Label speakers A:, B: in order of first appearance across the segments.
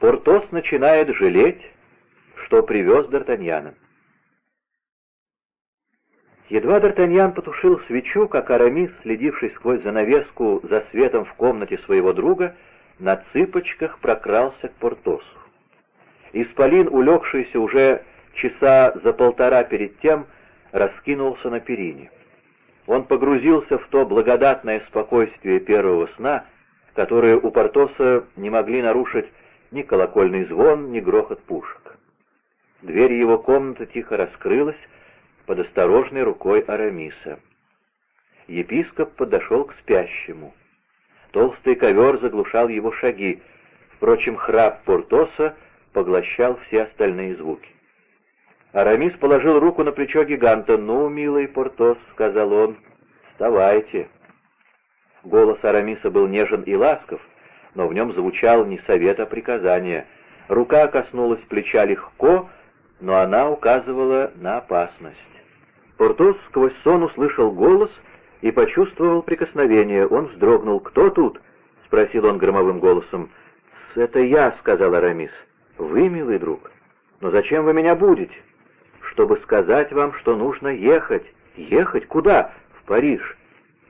A: Портос начинает жалеть, что привез Д'Артаньяна. Едва Д'Артаньян потушил свечу, как Арамис, следивший сквозь занавеску за светом в комнате своего друга, на цыпочках прокрался к Портосу. Исполин, улегшийся уже часа за полтора перед тем, раскинулся на перине. Он погрузился в то благодатное спокойствие первого сна, которое у Портоса не могли нарушить ни колокольный звон, ни грохот пушек. Дверь его комнаты тихо раскрылась под осторожной рукой Арамиса. Епископ подошел к спящему. Толстый ковер заглушал его шаги, впрочем, храп Портоса поглощал все остальные звуки. Арамис положил руку на плечо гиганта. «Ну, милый Портос», — сказал он, — «вставайте». Голос Арамиса был нежен и ласков, но в нем звучал не совет, а приказание. Рука коснулась плеча легко, но она указывала на опасность. Портос сквозь сон услышал голос и почувствовал прикосновение. Он вздрогнул. «Кто тут?» — спросил он громовым голосом. «Это я», — сказал Арамис. «Вы, милый друг? Но зачем вы меня будете?» чтобы сказать вам, что нужно ехать. Ехать куда? В Париж.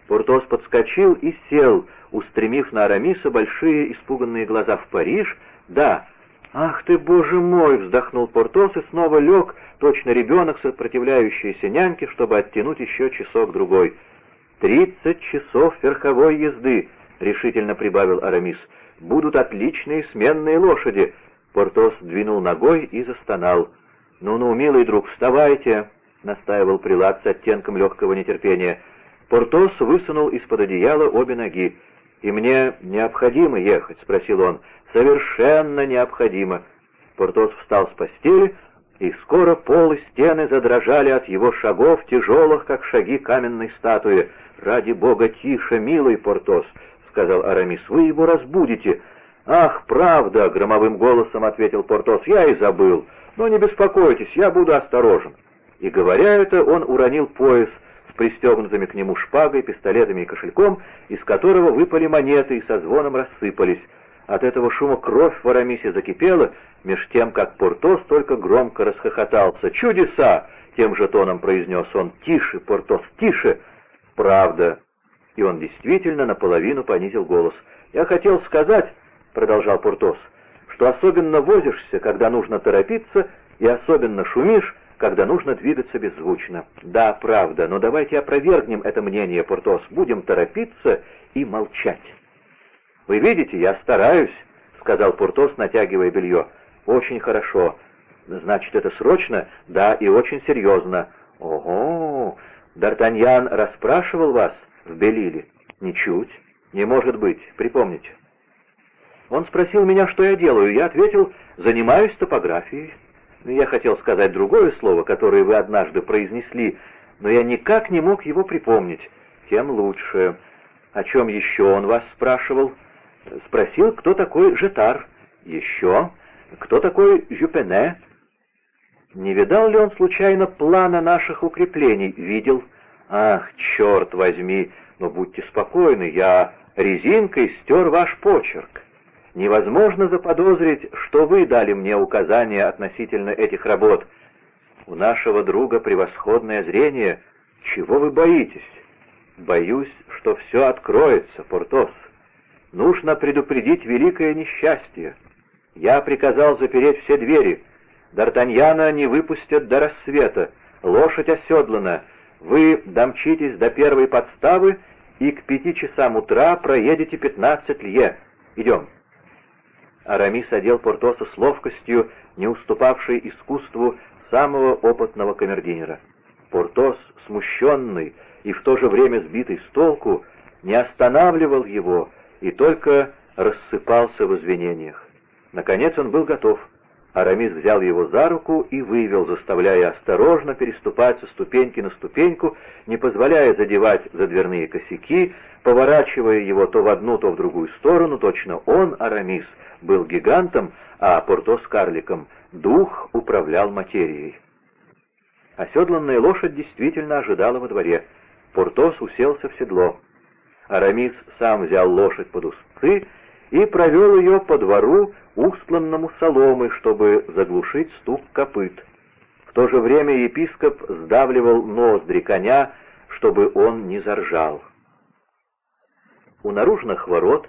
A: Портос подскочил и сел, устремив на Арамиса большие испуганные глаза. В Париж? Да. «Ах ты, боже мой!» — вздохнул Портос и снова лег, точно ребенок, сопротивляющийся няньке, чтобы оттянуть еще часок-другой. «Тридцать часов верховой езды!» — решительно прибавил Арамис. «Будут отличные сменные лошади!» Портос двинул ногой и застонал. «Ну-ну, милый друг, вставайте!» — настаивал прилад с оттенком легкого нетерпения. Портос высунул из-под одеяла обе ноги. «И мне необходимо ехать?» — спросил он. «Совершенно необходимо». Портос встал с постели, и скоро пол и стены задрожали от его шагов, тяжелых, как шаги каменной статуи. «Ради бога, тише, милый Портос!» — сказал Арамис. «Вы его разбудите!» «Ах, правда!» — громовым голосом ответил Портос. «Я и забыл. Но не беспокойтесь, я буду осторожен». И говоря это, он уронил пояс с пристегнутыми к нему шпагой, пистолетами и кошельком, из которого выпали монеты и со звоном рассыпались. От этого шума кровь в Арамисе закипела, меж тем, как Портос только громко расхохотался. «Чудеса!» — тем же тоном произнес он. «Тише, Портос, тише!» «Правда!» И он действительно наполовину понизил голос. «Я хотел сказать...» — продолжал Портос — что особенно возишься, когда нужно торопиться, и особенно шумишь, когда нужно двигаться беззвучно. Да, правда, но давайте опровергнем это мнение, Портос. Будем торопиться и молчать. Вы видите, я стараюсь, сказал Портос, натягивая белье. Очень хорошо. Значит, это срочно? Да, и очень серьезно. Ого! Д'Артаньян расспрашивал вас в Белиле? Ничуть. Не может быть. Припомните. Он спросил меня, что я делаю. Я ответил, занимаюсь топографией. Я хотел сказать другое слово, которое вы однажды произнесли, но я никак не мог его припомнить. Тем лучше. О чем еще он вас спрашивал? Спросил, кто такой Жетар. Еще. Кто такой Жюпене? Не видал ли он случайно плана наших укреплений? Видел. Ах, черт возьми, но будьте спокойны, я резинкой стер ваш почерк. Невозможно заподозрить, что вы дали мне указания относительно этих работ. У нашего друга превосходное зрение. Чего вы боитесь? Боюсь, что все откроется, Портос. Нужно предупредить великое несчастье. Я приказал запереть все двери. Д'Артаньяна не выпустят до рассвета. Лошадь оседлана. Вы домчитесь до первой подставы и к пяти часам утра проедете пятнадцать лье. Идем. Арамис одел Портоса с ловкостью, не уступавшей искусству самого опытного камердинера. Портос, смущенный и в то же время сбитый с толку, не останавливал его и только рассыпался в извинениях. Наконец он был готов. Арамис взял его за руку и вывел, заставляя осторожно переступать со ступеньки на ступеньку, не позволяя задевать за дверные косяки, поворачивая его то в одну, то в другую сторону, точно он, Арамис, был гигантом, а Портос — карликом. Дух управлял материей. Оседланная лошадь действительно ожидала во дворе. Портос уселся в седло. Арамис сам взял лошадь под узцы и провел ее по двору, устланному соломой, чтобы заглушить стук копыт. В то же время епископ сдавливал ноздри коня, чтобы он не заржал. У наружных ворот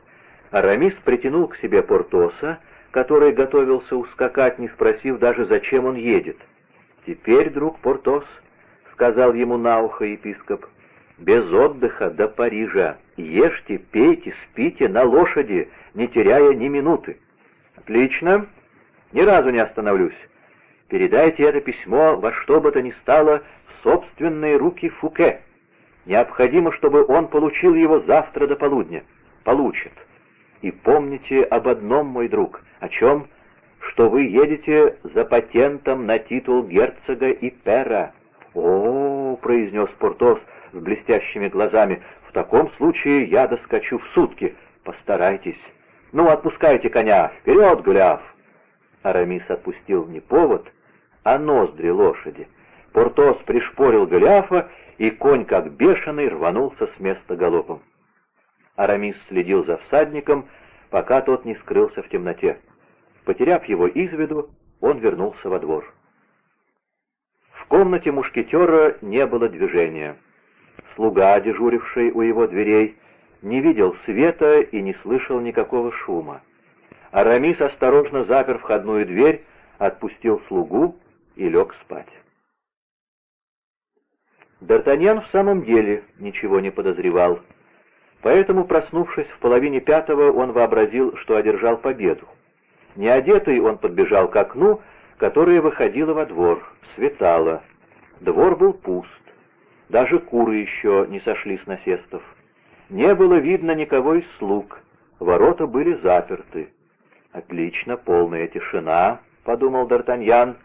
A: Арамис притянул к себе Портоса, который готовился ускакать, не спросив даже, зачем он едет. «Теперь, друг Портос», — сказал ему на ухо епископ, — «без отдыха до Парижа. Ешьте, пейте, спите на лошади, не теряя ни минуты». «Отлично. Ни разу не остановлюсь. Передайте это письмо во что бы то ни стало в собственные руки Фуке. Необходимо, чтобы он получил его завтра до полудня. Получит. И помните об одном, мой друг. О чем? Что вы едете за патентом на титул герцога и пера. О, произнес Портос с блестящими глазами, в таком случае я доскочу в сутки. Постарайтесь. Ну, отпускайте коня. Вперед, Гуляв! Арамис отпустил не повод, а ноздри лошади. Портос пришпорил Голиафа и конь, как бешеный, рванулся с места галопом. Арамис следил за всадником, пока тот не скрылся в темноте. Потеряв его из виду, он вернулся во двор. В комнате мушкетера не было движения. Слуга, дежуривший у его дверей, не видел света и не слышал никакого шума. Арамис осторожно запер входную дверь, отпустил слугу и лег спать. Д'Артаньян в самом деле ничего не подозревал. Поэтому, проснувшись в половине пятого, он вообразил, что одержал победу. Неодетый он подбежал к окну, которое выходило во двор. Светало. Двор был пуст. Даже куры еще не сошли с насестов. Не было видно никого из слуг. Ворота были заперты. «Отлично, полная тишина», — подумал Д'Артаньян.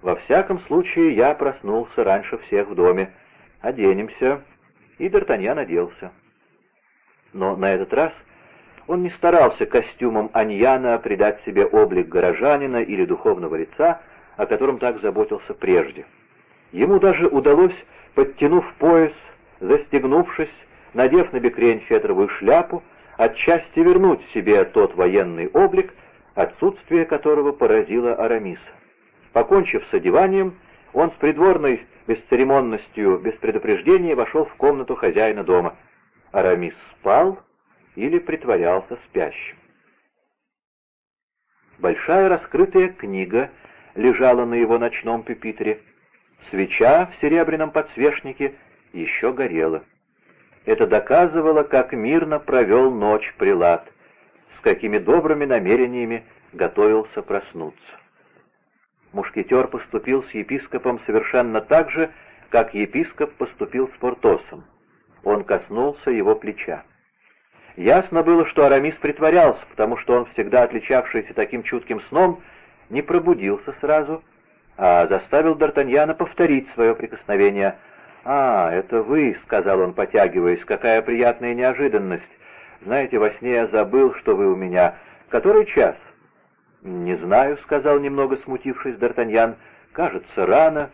A: «Во всяком случае, я проснулся раньше всех в доме. «Оденемся». И Д'Артаньян оделся. Но на этот раз он не старался костюмом Аньяна придать себе облик горожанина или духовного лица, о котором так заботился прежде. Ему даже удалось, подтянув пояс, застегнувшись, надев на бекрень фетровую шляпу, отчасти вернуть себе тот военный облик, отсутствие которого поразило Арамиса. Покончив с одеванием, он с придворной бесцеремонностью, без предупреждения вошел в комнату хозяина дома. Арамис спал или притворялся спящим. Большая раскрытая книга лежала на его ночном пюпитре. Свеча в серебряном подсвечнике еще горела. Это доказывало, как мирно провел ночь прилад, с какими добрыми намерениями готовился проснуться мушкетер поступил с епископом совершенно так же, как епископ поступил с Портосом. Он коснулся его плеча. Ясно было, что Арамис притворялся, потому что он, всегда отличавшийся таким чутким сном, не пробудился сразу, а заставил Д'Артаньяна повторить свое прикосновение. «А, это вы», — сказал он, потягиваясь, — «какая приятная неожиданность. Знаете, во сне я забыл, что вы у меня. Который час?» «Не знаю», — сказал немного смутившись Д'Артаньян. «Кажется, рано,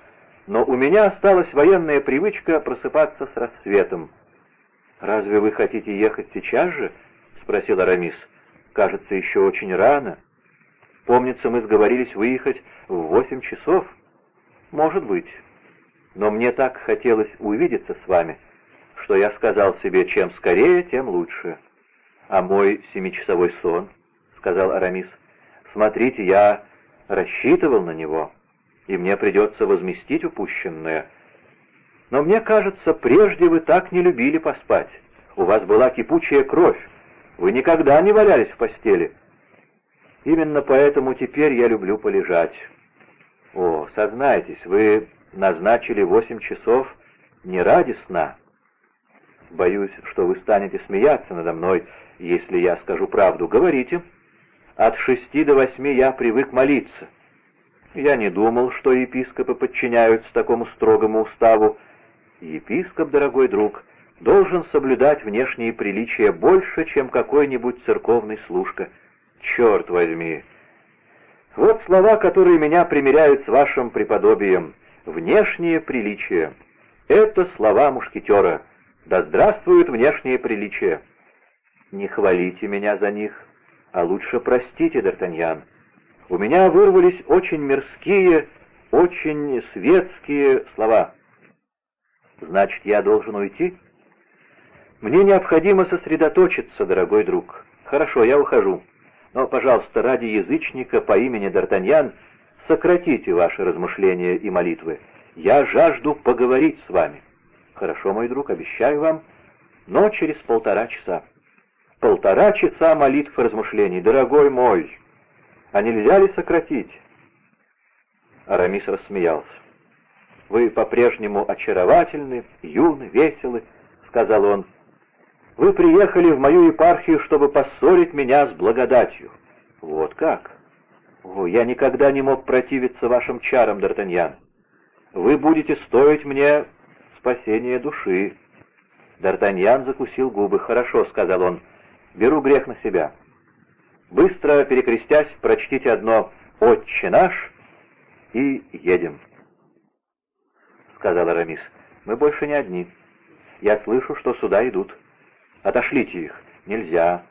A: но у меня осталась военная привычка просыпаться с рассветом». «Разве вы хотите ехать сейчас же?» — спросил Арамис. «Кажется, еще очень рано. Помнится, мы сговорились выехать в восемь часов». «Может быть. Но мне так хотелось увидеться с вами, что я сказал себе, чем скорее, тем лучше». «А мой семичасовой сон?» — сказал Арамис. Смотрите, я рассчитывал на него, и мне придется возместить упущенное. Но мне кажется, прежде вы так не любили поспать. У вас была кипучая кровь. Вы никогда не валялись в постели. Именно поэтому теперь я люблю полежать. О, сознайтесь, вы назначили восемь часов не ради сна. Боюсь, что вы станете смеяться надо мной, если я скажу правду. Говорите. От шести до восьми я привык молиться. Я не думал, что епископы подчиняются такому строгому уставу. Епископ, дорогой друг, должен соблюдать внешние приличия больше, чем какой-нибудь церковный служка. Черт возьми! Вот слова, которые меня примеряют с вашим преподобием. Внешние приличия. Это слова мушкетера. Да здравствуют внешние приличия! Не хвалите меня за них а лучше простите, Д'Артаньян. у меня вырвались очень мирские, очень светские слова. Значит, я должен уйти? Мне необходимо сосредоточиться, дорогой друг. Хорошо, я ухожу. Но, пожалуйста, ради язычника по имени Д'Артаньян сократите ваши размышления и молитвы. Я жажду поговорить с вами. Хорошо, мой друг, обещаю вам, но через полтора часа. Полтора часа молитв и размышлений, дорогой мой. А нельзя ли сократить? Арамис рассмеялся. «Вы по-прежнему очаровательны, юны, веселы», — сказал он. «Вы приехали в мою епархию, чтобы поссорить меня с благодатью». «Вот как? О, я никогда не мог противиться вашим чарам, Д'Артаньян. Вы будете стоить мне спасения души». Д'Артаньян закусил губы. «Хорошо», — сказал он, — «беру грех на себя. Быстро перекрестясь, прочтите одно «Отче наш» и едем. — сказал Арамис. — Мы больше не одни. Я слышу, что сюда идут. Отошлите их. Нельзя.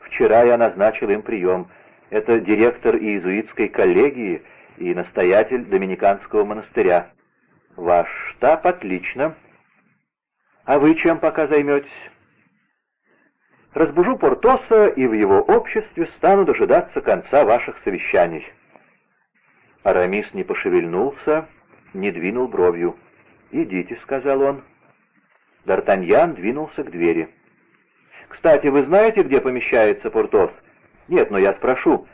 A: Вчера я назначил им прием. Это директор иезуитской коллегии и настоятель Доминиканского монастыря. Ваш штаб отлично. А вы чем пока займетесь? Разбужу Портоса и в его обществе стану дожидаться конца ваших совещаний». Арамис не пошевельнулся, не двинул бровью. «Идите», — сказал он. Д'Артаньян двинулся к двери. «Кстати, вы знаете, где помещается Портос?» «Нет, но я спрошу.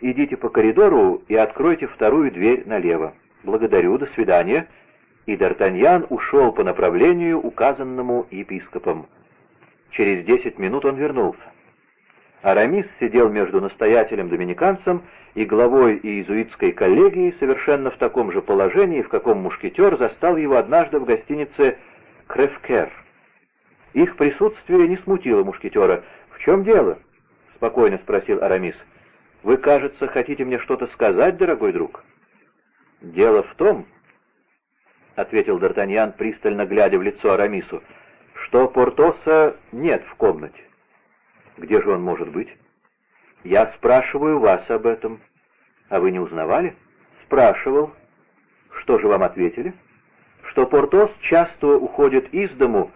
A: Идите по коридору и откройте вторую дверь налево. Благодарю, до свидания». И Д'Артаньян ушел по направлению, указанному епископом. Через десять минут он вернулся. Арамис сидел между настоятелем-доминиканцем и главой иезуитской коллегии совершенно в таком же положении, в каком мушкетер застал его однажды в гостинице «Кревкер». Их присутствие не смутило мушкетера. «В чем дело?» — спокойно спросил Арамис. «Вы, кажется, хотите мне что-то сказать, дорогой друг?» «Дело в том», — ответил Д'Артаньян, пристально глядя в лицо Арамису, — что Портоса нет в комнате. Где же он может быть? Я спрашиваю вас об этом. А вы не узнавали? Спрашивал. Что же вам ответили? Что Портос часто уходит из дому,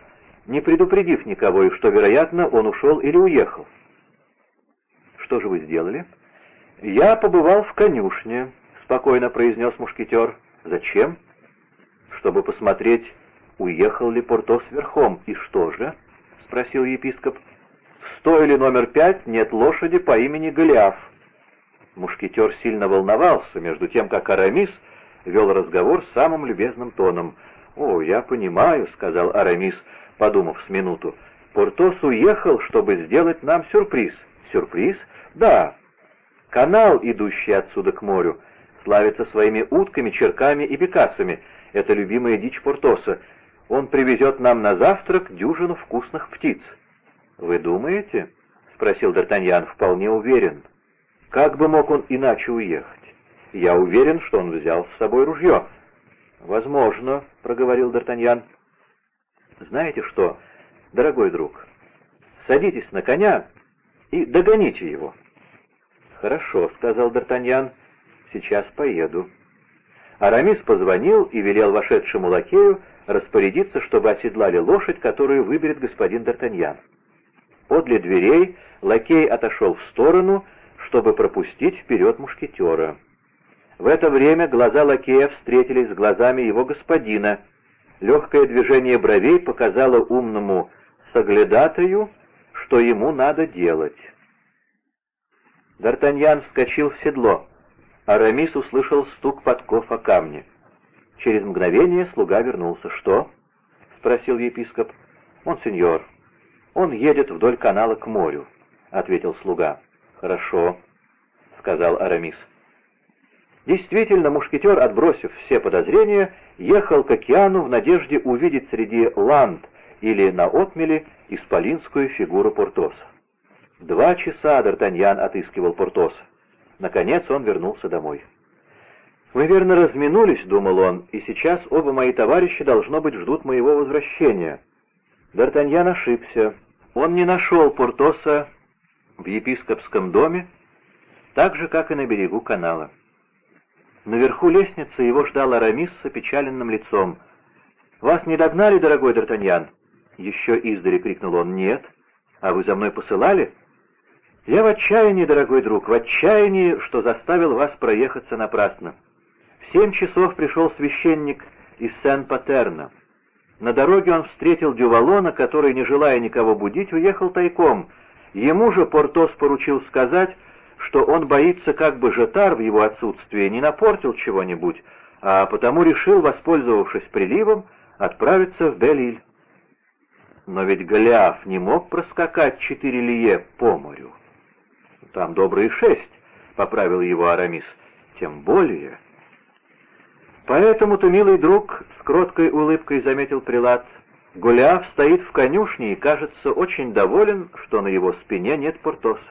A: не предупредив никого, и что, вероятно, он ушел или уехал. Что же вы сделали? Я побывал в конюшне, спокойно произнес мушкетер. Зачем? Чтобы посмотреть, уехал ли Портос верхом. «И что же?» — спросил епископ. «В стойле номер пять нет лошади по имени Голиаф». Мушкетер сильно волновался, между тем, как Арамис вел разговор самым любезным тоном. «О, я понимаю», — сказал Арамис, подумав с минуту. «Портос уехал, чтобы сделать нам сюрприз». «Сюрприз?» «Да. Канал, идущий отсюда к морю, славится своими утками, черками и бекасами. Это любимая дичь Портоса он привезет нам на завтрак дюжину вкусных птиц». «Вы думаете?» — спросил Д'Артаньян. «Вполне уверен. Как бы мог он иначе уехать? Я уверен, что он взял с собой ружье». «Возможно», — проговорил Д'Артаньян. «Знаете что, дорогой друг, садитесь на коня и догоните его». «Хорошо», — сказал Д'Артаньян, — «сейчас поеду». Арамис позвонил и велел вошедшему лакею распорядиться, чтобы оседлали лошадь, которую выберет господин Д'Артаньян. Подле дверей лакей отошел в сторону, чтобы пропустить вперед мушкетера. В это время глаза лакея встретились с глазами его господина. Легкое движение бровей показало умному соглядатаю, что ему надо делать. Д'Артаньян вскочил в седло. Арамис услышал стук подков о камне. Через мгновение слуга вернулся. «Что?» — спросил епископ. «Монсеньор, он едет вдоль канала к морю», — ответил слуга. «Хорошо», — сказал Арамис. Действительно, мушкетер, отбросив все подозрения, ехал к океану в надежде увидеть среди ланд или на отмеле исполинскую фигуру Портоса. Два часа Д'Артаньян отыскивал Портоса. Наконец он вернулся домой. «Вы верно разминулись», — думал он, — «и сейчас оба мои товарища, должно быть, ждут моего возвращения». Д'Артаньян ошибся. Он не нашел Портоса в епископском доме так же, как и на берегу канала. Наверху лестницы его ждал Арамис с опечаленным лицом. «Вас не догнали, дорогой Д'Артаньян?» Еще издали крикнул он. «Нет. А вы за мной посылали?» «Я в отчаянии, дорогой друг, в отчаянии, что заставил вас проехаться напрасно. В семь часов пришел священник из Сен-Патерна. На дороге он встретил Дювалона, который, не желая никого будить, уехал тайком. Ему же Портос поручил сказать, что он боится, как бы Жетар в его отсутствии не напортил чего-нибудь, а потому решил, воспользовавшись приливом, отправиться в Белиль. Но ведь Голиаф не мог проскакать четыре лие по морю. Там добрые шесть, — поправил его Арамис. Тем более... Поэтому-то, милый друг, с кроткой улыбкой заметил Прилад, Голиаф стоит в конюшне и, кажется, очень доволен, что на его спине нет Портоса.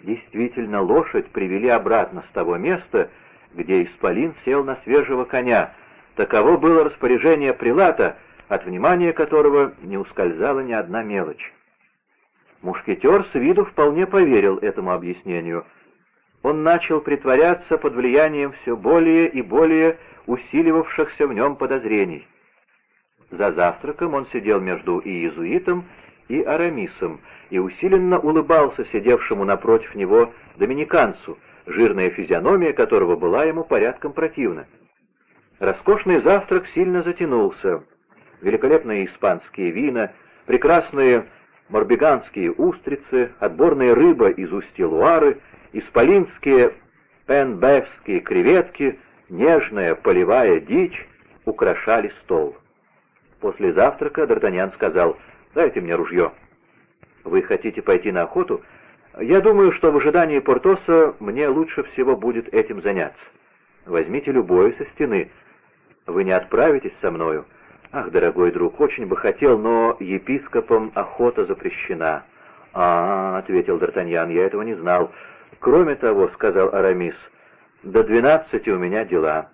A: Действительно, лошадь привели обратно с того места, где Исполин сел на свежего коня. Таково было распоряжение Прилата, от внимания которого не ускользала ни одна мелочь. Мушкетер с виду вполне поверил этому объяснению. Он начал притворяться под влиянием все более и более усиливавшихся в нем подозрений. За завтраком он сидел между иезуитом и Арамисом и усиленно улыбался сидевшему напротив него доминиканцу, жирная физиономия которого была ему порядком противна. Роскошный завтрак сильно затянулся. Великолепные испанские вина, прекрасные морбиганские устрицы, отборная рыба из устья Луары, исполинские пенбевские креветки, нежная полевая дичь украшали стол. После завтрака Д'Артаньян сказал, «Дайте мне ружье». «Вы хотите пойти на охоту?» «Я думаю, что в ожидании Портоса мне лучше всего будет этим заняться. Возьмите любое со стены. Вы не отправитесь со мною?» «Ах, дорогой друг, очень бы хотел, но епископом охота запрещена». «А, — ответил Д'Артаньян, — я этого не знал. Кроме того, — сказал Арамис, — до двенадцати у меня дела».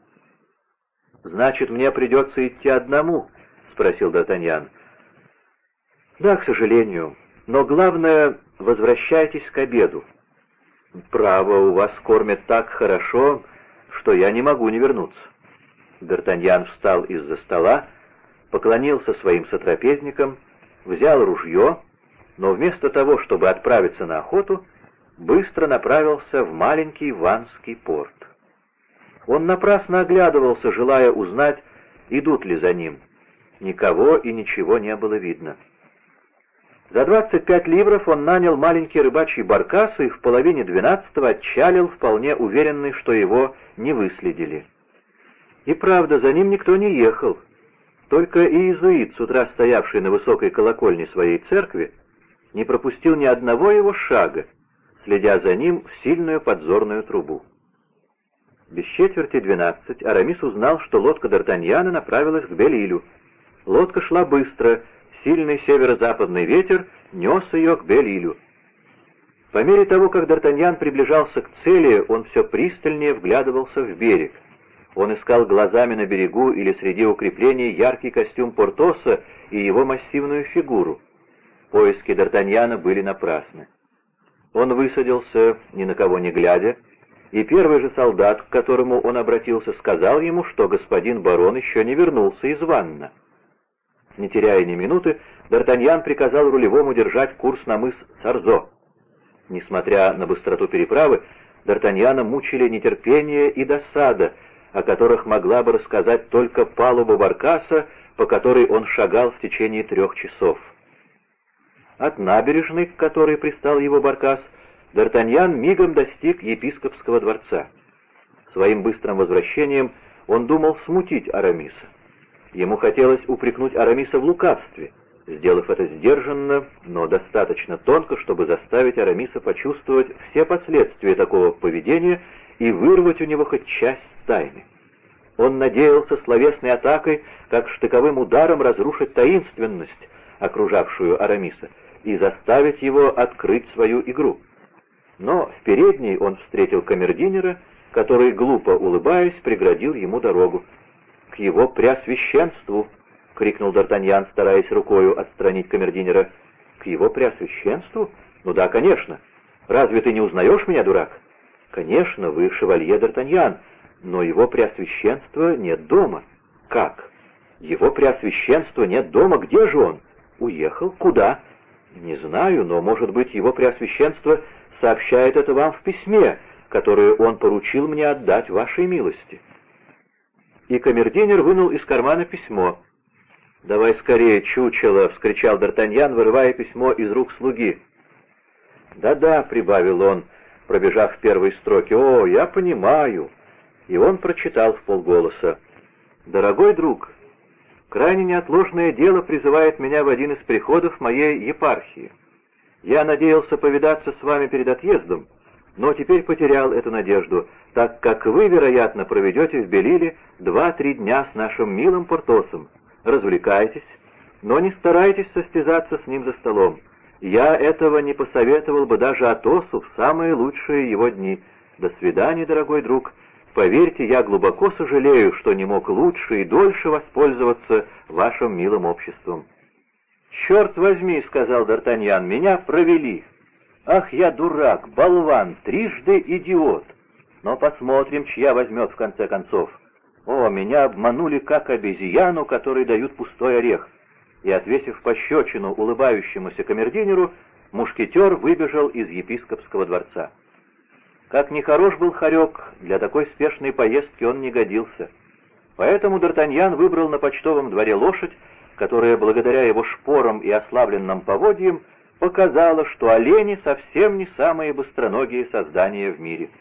A: «Значит, мне придется идти одному?» — спросил Д'Артаньян. «Да, к сожалению. Но главное, возвращайтесь к обеду. Право, у вас кормят так хорошо, что я не могу не вернуться». Д'Артаньян встал из-за стола, поклонился своим сотрапезникам, взял ружье, но вместо того, чтобы отправиться на охоту, быстро направился в маленький Ванский порт. Он напрасно оглядывался, желая узнать, идут ли за ним. Никого и ничего не было видно. За 25 ливров он нанял маленький рыбачий баркас и в половине двенадцатого отчалил, вполне уверенный, что его не выследили. И правда, за ним никто не ехал. Только иезуит, с утра стоявший на высокой колокольне своей церкви, не пропустил ни одного его шага, следя за ним в сильную подзорную трубу. Без четверти двенадцать Арамис узнал, что лодка Д'Артаньяна направилась к Белилю. Лодка шла быстро, сильный северо-западный ветер нес ее к Белилю. По мере того, как Д'Артаньян приближался к цели, он все пристальнее вглядывался в берег — он искал глазами на берегу или среди укреплений яркий костюм Портоса и его массивную фигуру. Поиски Д'Артаньяна были напрасны. Он высадился, ни на кого не глядя, и первый же солдат, к которому он обратился, сказал ему, что господин барон еще не вернулся из ванна. Не теряя ни минуты, Д'Артаньян приказал рулевому держать курс на мыс Сарзо. Несмотря на быстроту переправы, Д'Артаньяна мучили нетерпение и досада — о которых могла бы рассказать только палуба Баркаса, по которой он шагал в течение трех часов. От набережной, к которой пристал его Баркас, Д'Артаньян мигом достиг епископского дворца. Своим быстрым возвращением он думал смутить Арамиса. Ему хотелось упрекнуть Арамиса в лукавстве, сделав это сдержанно, но достаточно тонко, чтобы заставить Арамиса почувствовать все последствия такого поведения и вырвать у него хоть часть тайны. Он надеялся словесной атакой, как штыковым ударом разрушить таинственность, окружавшую Арамиса, и заставить его открыть свою игру. Но в передней он встретил камердинера, который, глупо улыбаясь, преградил ему дорогу. «К его преосвященству!» — крикнул Д'Артаньян, стараясь рукою отстранить камердинера. «К его преосвященству? Ну да, конечно. Разве ты не узнаешь меня, дурак?» «Конечно, вы шевалье Д'Артаньян, но его преосвященства нет дома». «Как? Его преосвященства нет дома? Где же он?» «Уехал? Куда?» «Не знаю, но, может быть, его преосвященство сообщает это вам в письме, которое он поручил мне отдать вашей милости». И камердинер вынул из кармана письмо. «Давай скорее, чучело!» — вскричал Д'Артаньян, вырывая письмо из рук слуги. «Да-да», — прибавил он, пробежав первые строки, — «о, я понимаю». И он прочитал в полголоса. «Дорогой друг, крайне неотложное дело призывает меня в один из приходов моей епархии. Я надеялся повидаться с вами перед отъездом, но теперь потерял эту надежду, так как вы, вероятно, проведете в Белиле два-три дня с нашим милым Портосом. Развлекайтесь, но не старайтесь состязаться с ним за столом. Я этого не посоветовал бы даже Атосу в самые лучшие его дни. До свидания, дорогой друг. Поверьте, я глубоко сожалею, что не мог лучше и дольше воспользоваться вашим милым обществом. «Черт возьми», — сказал Д'Артаньян, — «меня провели». «Ах, я дурак, болван, трижды идиот! Но посмотрим, чья возьмет в конце концов. О, меня обманули как обезьяну, которой дают пустой орех и, отвесив пощечину улыбающемуся камердинеру, мушкетер выбежал из епископского дворца. Как нехорош был хорек, для такой спешной поездки он не годился. Поэтому Д'Артаньян выбрал на почтовом дворе лошадь, которая, благодаря его шпорам и ослабленным поводьям, показала, что олени совсем не самые быстроногие создания в мире —